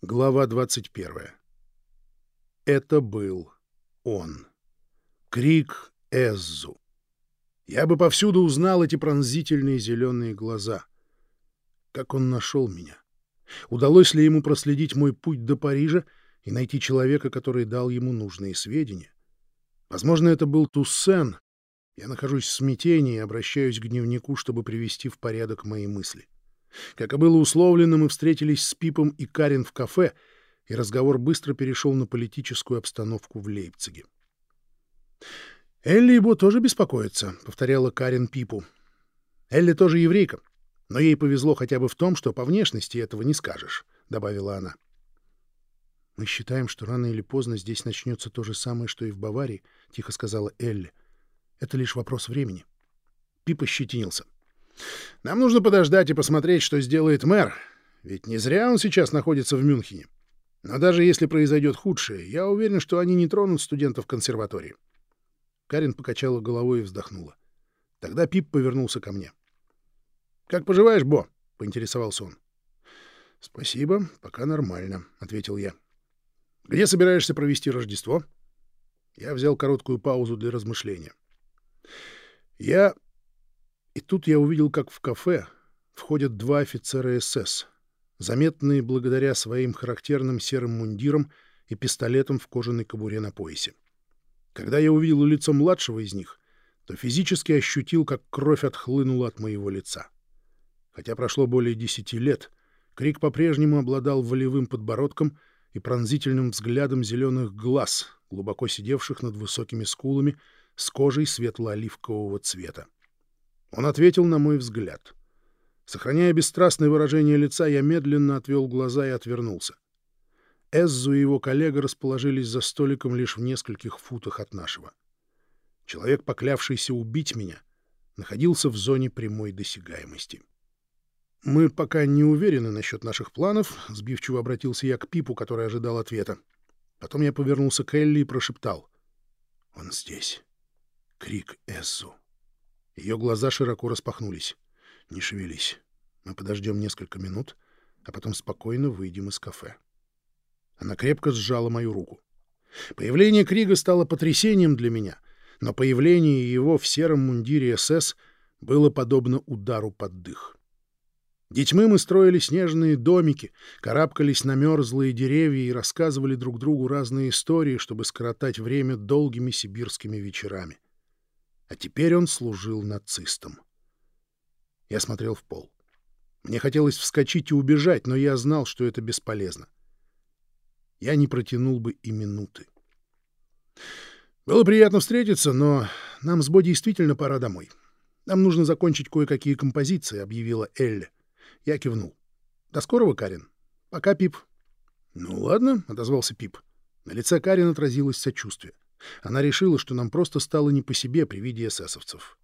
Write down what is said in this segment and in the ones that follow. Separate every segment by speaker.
Speaker 1: Глава 21. Это был он. Крик Эззу. Я бы повсюду узнал эти пронзительные зеленые глаза. Как он нашел меня? Удалось ли ему проследить мой путь до Парижа и найти человека, который дал ему нужные сведения? Возможно, это был Туссен. Я нахожусь в смятении и обращаюсь к дневнику, чтобы привести в порядок мои мысли. — как и было условлено, мы встретились с Пипом и Карин в кафе, и разговор быстро перешел на политическую обстановку в Лейпциге. «Элли его тоже беспокоится», — повторяла Карин Пипу. «Элли тоже еврейка, но ей повезло хотя бы в том, что по внешности этого не скажешь», — добавила она. «Мы считаем, что рано или поздно здесь начнется то же самое, что и в Баварии», — тихо сказала Элли. «Это лишь вопрос времени». Пип ощетинился. — нам нужно подождать и посмотреть, что сделает мэр, ведь не зря он сейчас находится в Мюнхене. Но даже если произойдет худшее, я уверен, что они не тронут студентов консерватории. Карин покачала головой и вздохнула. Тогда Пип повернулся ко мне. «Как поживаешь, Бо?» — поинтересовался он. «Спасибо, пока нормально», — ответил я. «Где собираешься провести Рождество?» Я взял короткую паузу для размышления. «Я и тут я увидел, как в кафе входят два офицера СС, заметные благодаря своим характерным серым мундирам и пистолетам в кожаной кобуре на поясе. Когда я увидел лицо младшего из них, то физически ощутил, как кровь отхлынула от моего лица. Хотя прошло более десяти лет, Крик по-прежнему обладал волевым подбородком и пронзительным взглядом зеленых глаз, глубоко сидевших над высокими скулами, с кожей светло-оливкового цвета. Он ответил на мой взгляд. Сохраняя бесстрастное выражение лица, я медленно отвел глаза и отвернулся. Эззу и его коллега расположились за столиком лишь в нескольких футах от нашего. Человек, поклявшийся убить меня, находился в зоне прямой досягаемости. «Мы пока не уверены насчет наших планов», — сбивчиво обратился я к Пипу, который ожидал ответа. Потом я повернулся к Элли и прошептал. «Он здесь. Крик Эззу». Ее глаза широко распахнулись. «Не шевелись. Мы подождем несколько минут, а потом спокойно выйдем из кафе». Она крепко сжала мою руку. Появление Крига стало потрясением для меня, но появление его в сером мундире СС было подобно удару под дых. Детьми мы строили снежные домики, карабкались на мерзлые деревья и рассказывали друг другу разные истории, чтобы скоротать время долгими сибирскими вечерами. А теперь он служил нацистам. Я смотрел в пол. Мне хотелось вскочить и убежать, но я знал, что это бесполезно. Я не протянул бы и минуты. Было приятно встретиться, но нам с Бо действительно пора домой. Нам нужно закончить кое-какие композиции, — объявила Элли. Я кивнул. До скорого, Карин. Пока, Пип. Ну ладно, — отозвался Пип. На лице Карин отразилось сочувствие. Она решила, что нам просто стало не по себе при виде эсэсовцев.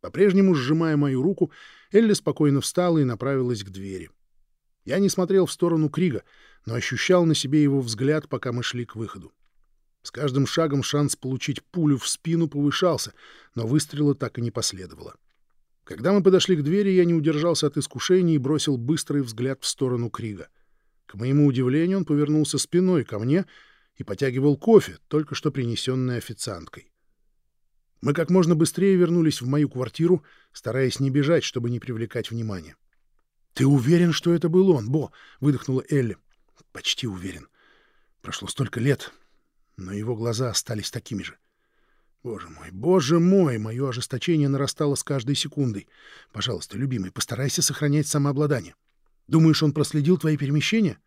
Speaker 1: По-прежнему, сжимая мою руку, Элли спокойно встала и направилась к двери. Я не смотрел в сторону Крига, но ощущал на себе его взгляд, пока мы шли к выходу. С каждым шагом шанс получить пулю в спину повышался, но выстрела так и не последовало. Когда мы подошли к двери, я не удержался от искушения и бросил быстрый взгляд в сторону Крига. К моему удивлению, он повернулся спиной ко мне — и потягивал кофе, только что принесенный официанткой. Мы как можно быстрее вернулись в мою квартиру, стараясь не бежать, чтобы не привлекать внимания. — Ты уверен, что это был он, Бо? — выдохнула Элли. — Почти уверен. Прошло столько лет, но его глаза остались такими же. Боже мой, боже мой, мое ожесточение нарастало с каждой секундой. Пожалуйста, любимый, постарайся сохранять самообладание. Думаешь, он проследил твои перемещения?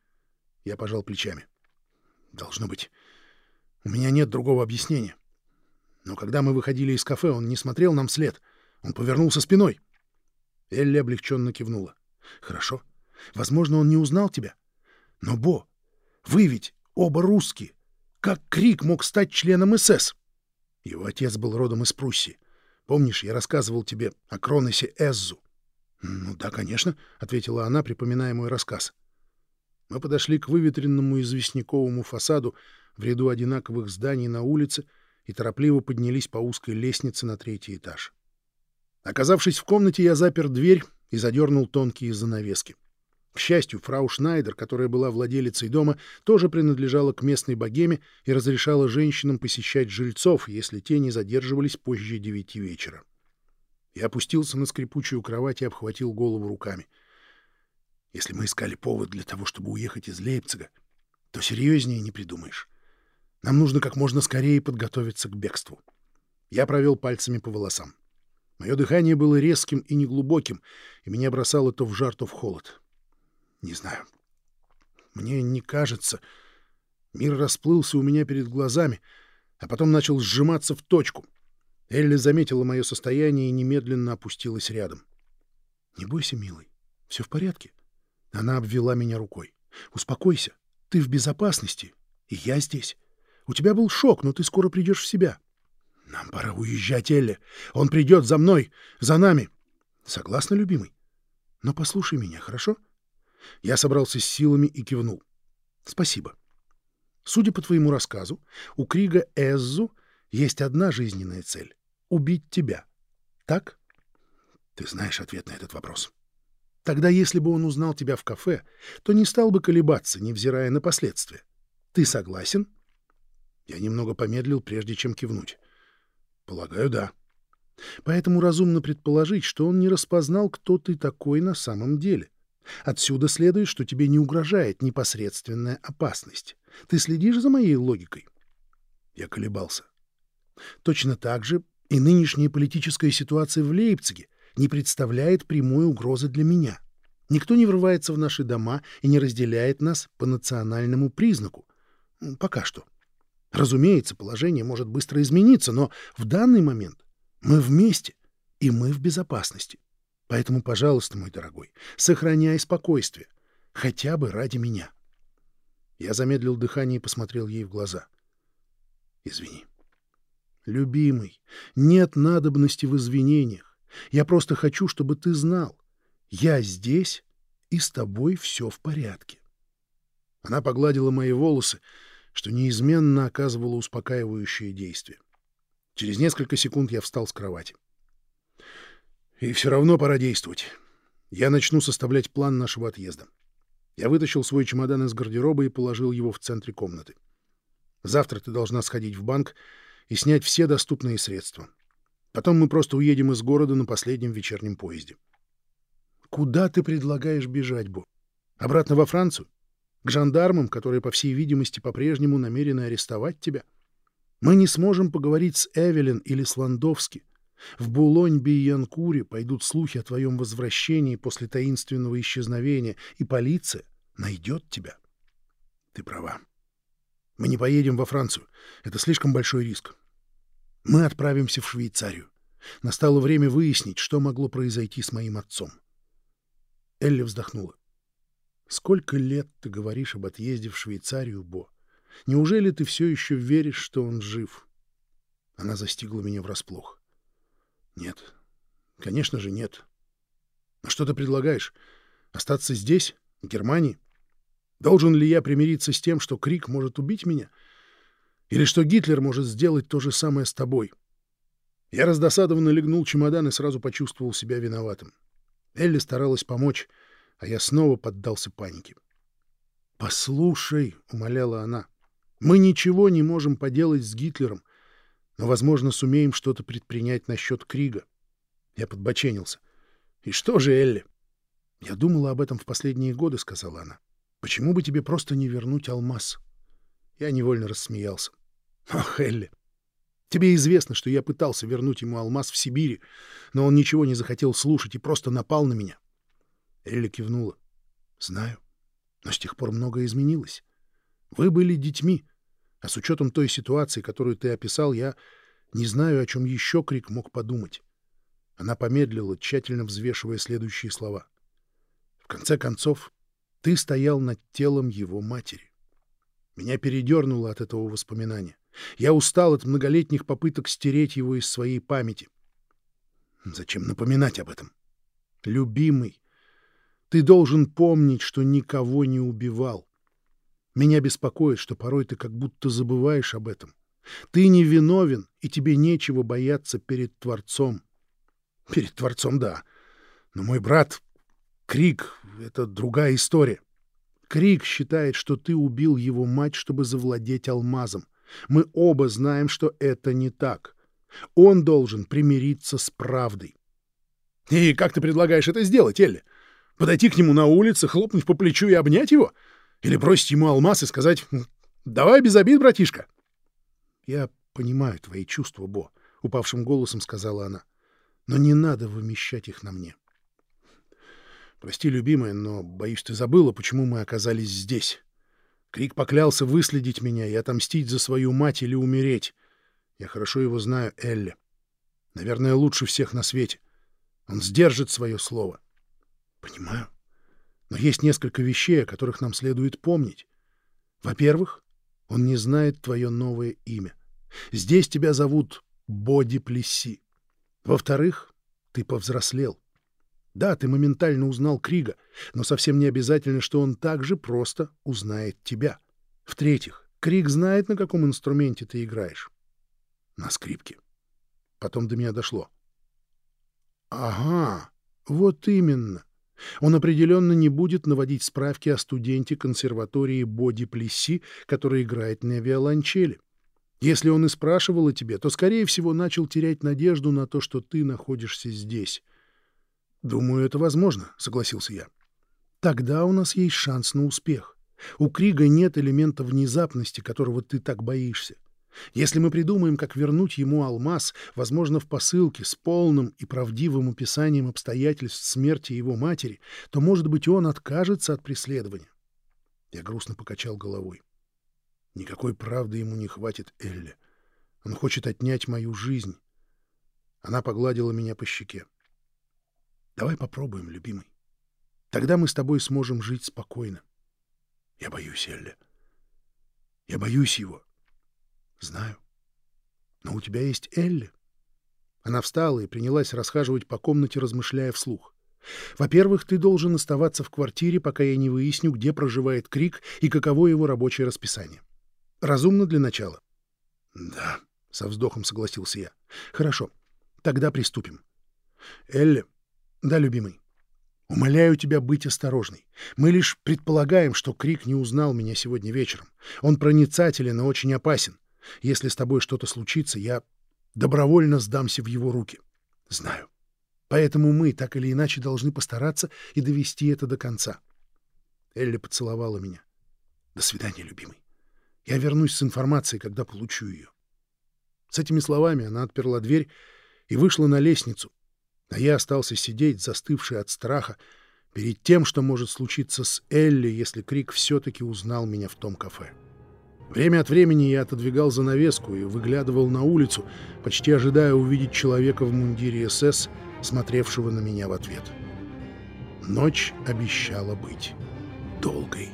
Speaker 1: Я пожал плечами. Должно быть. У меня нет другого объяснения. Но когда мы выходили из кафе, он не смотрел нам вслед. Он повернулся спиной. Элли облегченно кивнула. Хорошо. Возможно, он не узнал тебя. Но, Бо, вы ведь оба русские. Как Крик мог стать членом СС? Его отец был родом из Пруссии. Помнишь, я рассказывал тебе о Кроносе Эззу? — Ну да, конечно, — ответила она, припоминая мой рассказ. Мы подошли к выветренному известняковому фасаду в ряду одинаковых зданий на улице и торопливо поднялись по узкой лестнице на третий этаж. Оказавшись в комнате, я запер дверь и задернул тонкие занавески. К счастью, фрау Шнайдер, которая была владелицей дома, тоже принадлежала к местной богеме и разрешала женщинам посещать жильцов, если те не задерживались позже девяти вечера. Я опустился на скрипучую кровать и обхватил голову руками. Если мы искали повод для того, чтобы уехать из Лейпцига, то серьезнее не придумаешь. Нам нужно как можно скорее подготовиться к бегству. Я провел пальцами по волосам. Мое дыхание было резким и неглубоким, и меня бросало то в жар, то в холод. Не знаю. Мне не кажется. Мир расплылся у меня перед глазами, а потом начал сжиматься в точку. Элли заметила мое состояние и немедленно опустилась рядом. — Не бойся, милый, все в порядке. Она обвела меня рукой. — Успокойся, ты в безопасности, и я здесь. У тебя был шок, но ты скоро придешь в себя. — Нам пора уезжать, Элли. Он придет за мной, за нами. — Согласна, любимый? Но послушай меня, хорошо? — я собрался с силами и кивнул. «Спасибо. Судя по твоему рассказу, у Крига Эззу есть одна жизненная цель — убить тебя. Так?» «Ты знаешь ответ на этот вопрос. Тогда, если бы он узнал тебя в кафе, то не стал бы колебаться, невзирая на последствия. Ты согласен?» Я немного помедлил, прежде чем кивнуть. «Полагаю, да». Поэтому разумно предположить, что он не распознал, кто ты такой на самом деле. Отсюда следует, что тебе не угрожает непосредственная опасность. Ты следишь за моей логикой? Я колебался. Точно так же и нынешняя политическая ситуация в Лейпциге не представляет прямой угрозы для меня. Никто не врывается в наши дома и не разделяет нас по национальному признаку. Пока что. Разумеется, положение может быстро измениться, но в данный момент мы вместе, и мы в безопасности. Поэтому, пожалуйста, мой дорогой, сохраняй спокойствие. Хотя бы ради меня. Я замедлил дыхание и посмотрел ей в глаза. Извини. Любимый, нет надобности в извинениях. Я просто хочу, чтобы ты знал. Я здесь, и с тобой все в порядке. Она погладила мои волосы, что неизменно оказывало успокаивающее действие. Через несколько секунд я встал с кровати. И все равно пора действовать. Я начну составлять план нашего отъезда. Я вытащил свой чемодан из гардероба и положил его в центре комнаты. Завтра ты должна сходить в банк и снять все доступные средства. Потом мы просто уедем из города на последнем вечернем поезде. Куда ты предлагаешь бежать, Бо? Обратно во Францию? К жандармам, которые, по всей видимости, по-прежнему намерены арестовать тебя? Мы не сможем поговорить с Эвелин или с Ландовски. В Булонь-Биянкуре пойдут слухи о твоем возвращении после таинственного исчезновения, и полиция найдет тебя. Ты права. Мы не поедем во Францию. Это слишком большой риск. Мы отправимся в Швейцарию. Настало время выяснить, что могло произойти с моим отцом. Элли вздохнула. «Сколько лет ты говоришь об отъезде в Швейцарию, Бо? Неужели ты все еще веришь, что он жив?» Она застигла меня врасплох. Нет. Конечно же, нет. А что ты предлагаешь? Остаться здесь, в Германии? Должен ли я примириться с тем, что Крик может убить меня? Или что Гитлер может сделать то же самое с тобой? Я раздосадованно легнул чемодан и сразу почувствовал себя виноватым. Элли старалась помочь, а я снова поддался панике. «Послушай», — умоляла она, — «мы ничего не можем поделать с Гитлером но, возможно, сумеем что-то предпринять насчет Крига. Я подбоченился. И что же, Элли? Я думала об этом в последние годы, сказала она. Почему бы тебе просто не вернуть алмаз? Я невольно рассмеялся. Ах, Элли, тебе известно, что я пытался вернуть ему алмаз в Сибири, но он ничего не захотел слушать и просто напал на меня. Элли кивнула. Знаю, но с тех пор многое изменилось. Вы были детьми, а с учетом той ситуации, которую ты описал, я не знаю, о чем еще Крик мог подумать. Она помедлила, тщательно взвешивая следующие слова. В конце концов, ты стоял над телом его матери. Меня передернуло от этого воспоминания. Я устал от многолетних попыток стереть его из своей памяти. Зачем напоминать об этом? Любимый, ты должен помнить, что никого не убивал. Меня беспокоит, что порой ты как будто забываешь об этом. Ты не виновен, и тебе нечего бояться перед Творцом. Перед Творцом, да. Но мой брат, Крик, это другая история. Крик считает, что ты убил его мать, чтобы завладеть алмазом. Мы оба знаем, что это не так. Он должен примириться с правдой. И как ты предлагаешь это сделать, Элли? Подойти к нему на улице, хлопнуть по плечу и обнять его? Или бросить ему алмаз и сказать «Давай без обид, братишка»? Я понимаю твои чувства, Бо, — упавшим голосом сказала она. Но не надо вымещать их на мне. Прости, любимая, но, боюсь, ты забыла, почему мы оказались здесь. Крик поклялся выследить меня и отомстить за свою мать или умереть. Я хорошо его знаю, Элли. Наверное, лучше всех на свете. Он сдержит свое слово. Понимаю. Но есть несколько вещей, о которых нам следует помнить. Во-первых, он не знает твое новое имя. Здесь тебя зовут Боди Плесси. Во-вторых, ты повзрослел. Да, ты моментально узнал Крига, но совсем не обязательно, что он так же просто узнает тебя. В-третьих, Криг знает, на каком инструменте ты играешь. На скрипке. Потом до меня дошло. Ага, вот именно. Он определенно не будет наводить справки о студенте консерватории Боди Плесси, который играет на виолончели. Если он и спрашивал о тебе, то, скорее всего, начал терять надежду на то, что ты находишься здесь. «Думаю, это возможно», — согласился я. «Тогда у нас есть шанс на успех. У Крига нет элемента внезапности, которого ты так боишься. Если мы придумаем, как вернуть ему алмаз, возможно, в посылке с полным и правдивым описанием обстоятельств смерти его матери, то, может быть, он откажется от преследования». Я грустно покачал головой. Никакой правды ему не хватит, Элли. Он хочет отнять мою жизнь. Она погладила меня по щеке. Давай попробуем, любимый. Тогда мы с тобой сможем жить спокойно. Я боюсь, Элли. Я боюсь его. Знаю. Но у тебя есть Элли. Она встала и принялась расхаживать по комнате, размышляя вслух. Во-первых, ты должен оставаться в квартире, пока я не выясню, где проживает Крик и каково его рабочее расписание. Разумно для начала. — Да, — со вздохом согласился я. — Хорошо, тогда приступим. — Элли. — Да, любимый. Умоляю тебя быть осторожной. Мы лишь предполагаем, что Крик не узнал меня сегодня вечером. Он проницателен и очень опасен. Если с тобой что-то случится, я добровольно сдамся в его руки. Знаю. Поэтому мы так или иначе должны постараться и довести это до конца. Элли поцеловала меня. До свидания, любимый. Я вернусь с информацией, когда получу ее. С этими словами она отперла дверь и вышла на лестницу, а я остался сидеть, застывший от страха, перед тем, что может случиться с Элли, если Крик все-таки узнал меня в том кафе. Время от времени я отодвигал занавеску и выглядывал на улицу, почти ожидая увидеть человека в мундире СС, смотревшего на меня в ответ. Ночь обещала быть долгой.